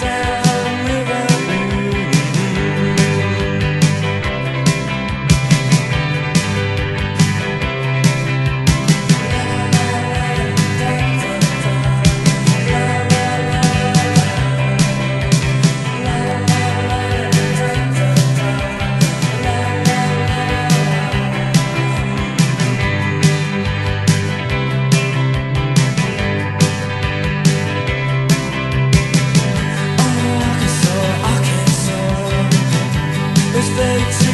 time. lights